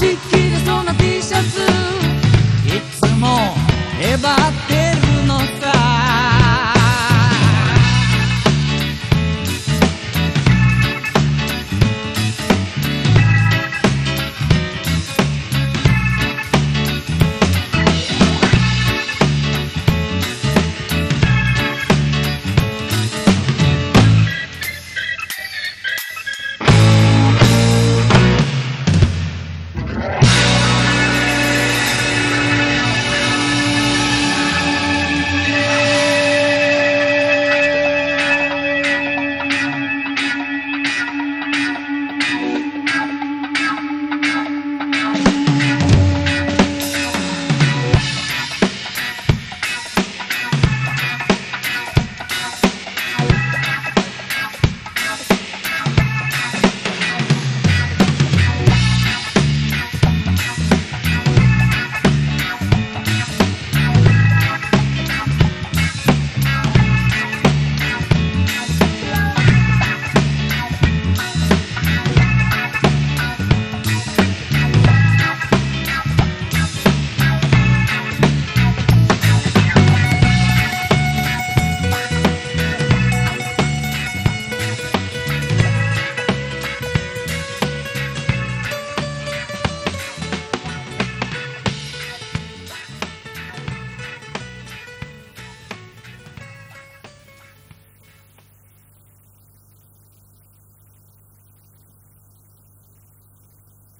te